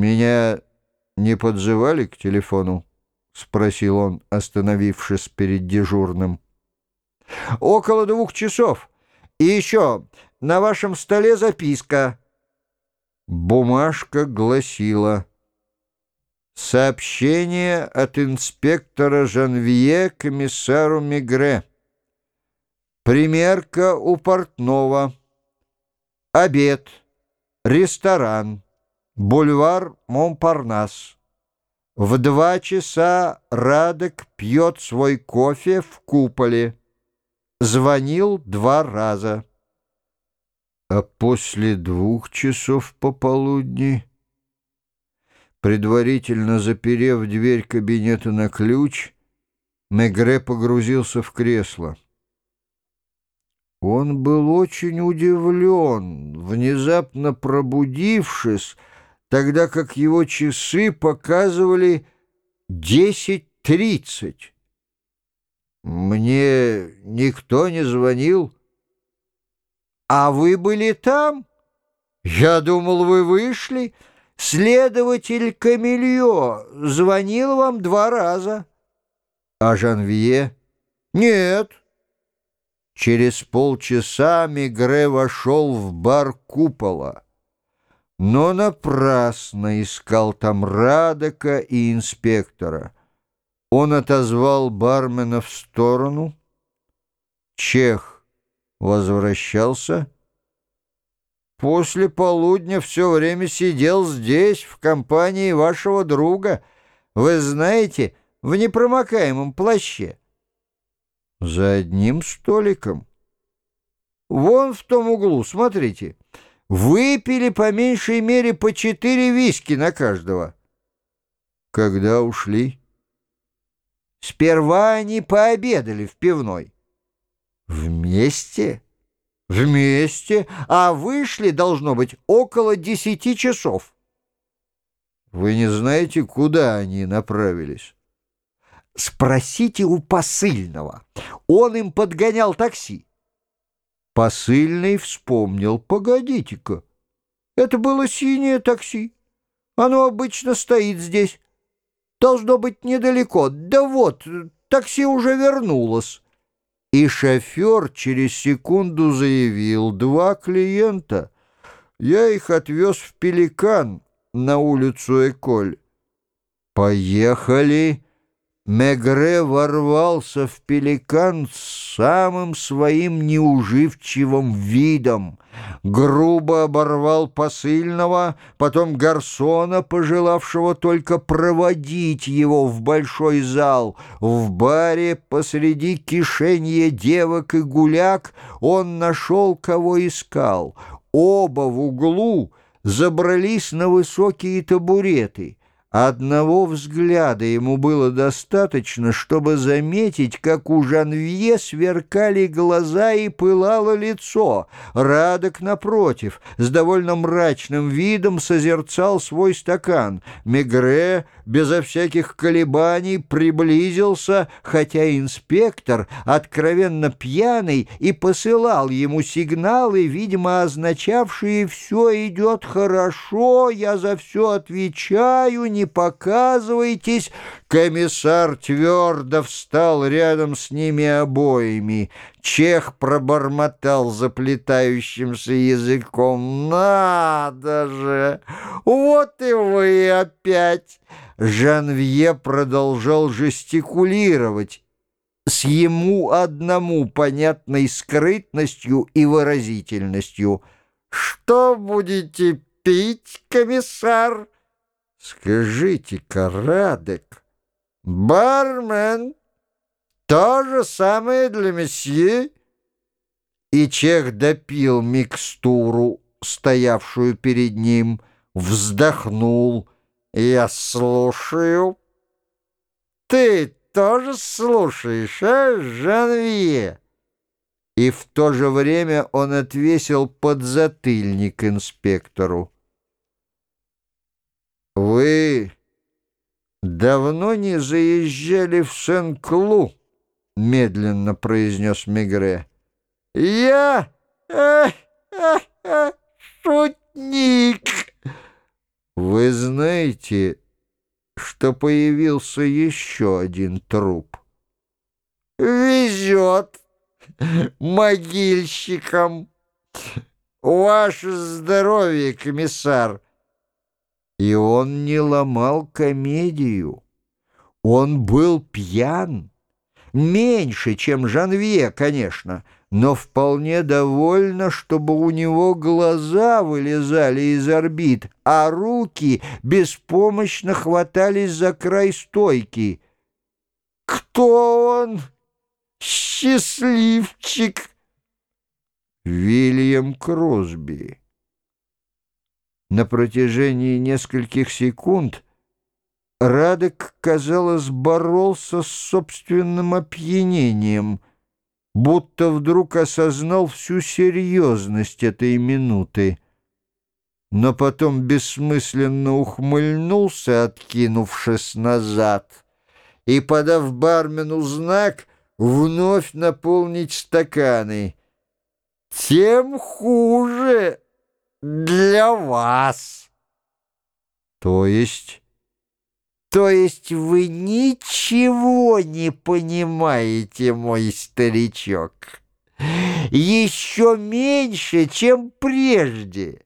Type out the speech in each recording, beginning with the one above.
«Меня не подзывали к телефону?» — спросил он, остановившись перед дежурным. «Около двух часов. И еще, на вашем столе записка». Бумажка гласила «Сообщение от инспектора Жанвье комиссару Мигре. Примерка у портного. Обед. Ресторан. Бульвар Монпарнас. В два часа Радек пьет свой кофе в куполе. Звонил два раза. А после двух часов пополудни, предварительно заперев дверь кабинета на ключ, Мегре погрузился в кресло. Он был очень удивлен, внезапно пробудившись, тогда как его часы показывали десять тридцать. Мне никто не звонил. А вы были там? Я думал, вы вышли. Следователь Камильо звонил вам два раза. А Жанвье? Нет. Через полчаса Мигре вошел в бар купола, но напрасно искал там Радека и инспектора. Он отозвал бармена в сторону. Чех возвращался. После полудня все время сидел здесь, в компании вашего друга. Вы знаете, в непромокаемом плаще. За одним столиком. Вон в том углу, смотрите. Выпили по меньшей мере по четыре виски на каждого. Когда ушли? Сперва они пообедали в пивной. Вместе? Вместе, а вышли, должно быть, около десяти часов. Вы не знаете, куда они направились? Спросите у посыльного. Он им подгонял такси. Посыльный вспомнил. Погодите-ка, это было синее такси. Оно обычно стоит здесь. Должно быть недалеко. Да вот, такси уже вернулось. И шофер через секунду заявил. Два клиента. Я их отвез в Пеликан на улицу Эколь. Поехали. Мегре ворвался в пеликан с самым своим неуживчивым видом, грубо оборвал посыльного, потом гарсона, пожелавшего только проводить его в большой зал. В баре посреди кишенья девок и гуляк он нашел, кого искал. Оба в углу забрались на высокие табуреты — Одного взгляда ему было достаточно, чтобы заметить, как у Жанвье сверкали глаза и пылало лицо. Радок, напротив, с довольно мрачным видом созерцал свой стакан. Мегре, безо всяких колебаний, приблизился, хотя инспектор, откровенно пьяный, и посылал ему сигналы, видимо, означавшие «все идет хорошо, я за все отвечаю», не показывайтесь!» Комиссар твердо встал рядом с ними обоими. Чех пробормотал заплетающимся языком. «Надо же! Вот и вы опять!» Жанвье продолжал жестикулировать с ему одному понятной скрытностью и выразительностью. «Что будете пить, комиссар?» Скажите-ка, Радек, бармен, то же самое для месье? И чех допил микстуру, стоявшую перед ним, вздохнул. Я слушаю. Ты тоже слушаешь, а, Жанвье? И в то же время он отвесил подзатыльник инспектору. «Вы давно не заезжали в Сен-Клу?» — медленно произнес Мегре. «Я? Эх, эх, эх, шутник!» Вы знаете, что появился еще один труп? Везет могильщикам. Ваше здоровье, комиссар. И он не ломал комедию. Он был пьян. Меньше, чем Жанвье, конечно, но вполне довольно, чтобы у него глаза вылезали из орбит, а руки беспомощно хватались за край стойки. «Кто он? Счастливчик!» Вильям Кросби. На протяжении нескольких секунд Радек, казалось, боролся с собственным опьянением, будто вдруг осознал всю серьезность этой минуты. Но потом бессмысленно ухмыльнулся, откинувшись назад, и, подав бармену знак, вновь наполнить стаканы. «Тем хуже для вас!» «То есть...» То есть вы ничего не понимаете, мой старичок? Еще меньше, чем прежде.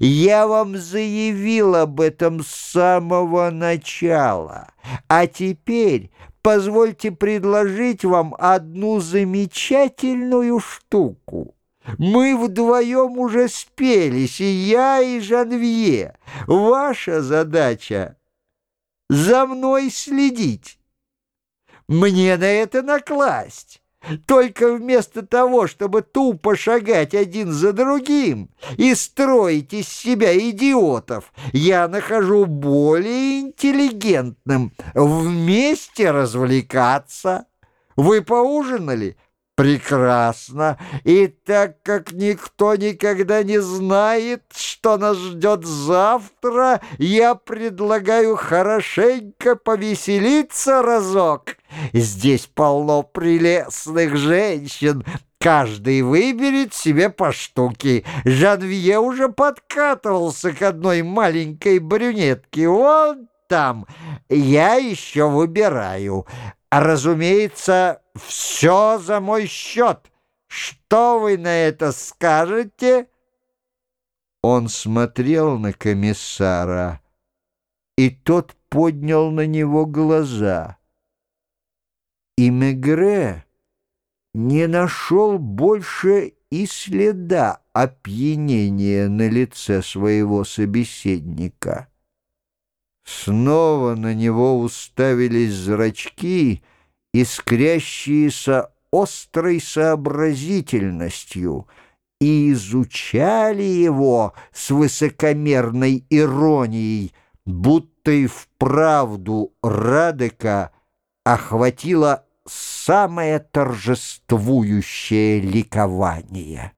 Я вам заявил об этом с самого начала. А теперь позвольте предложить вам одну замечательную штуку. Мы вдвоем уже спелись, и я, и Жанвье. Ваша задача — за мной следить. Мне на это накласть. Только вместо того, чтобы тупо шагать один за другим и строить из себя идиотов, я нахожу более интеллигентным вместе развлекаться. Вы поужинали? Прекрасно. И так как никто никогда не знает, что нас ждет завтра, я предлагаю хорошенько повеселиться разок. Здесь полно прелестных женщин. Каждый выберет себе по штуке. Жанвье уже подкатывался к одной маленькой брюнетке. Вон там. Я еще выбираю. Разумеется, все за мой счет. Что вы на это скажете?» Он смотрел на комиссара, и тот поднял на него глаза. И Мегре не нашел больше и следа опьянения на лице своего собеседника. Снова на него уставились зрачки, искрящиеся острой сообразительностью, и изучали его с высокомерной иронией, будто и вправду Радека охватило самое торжествующее ликование.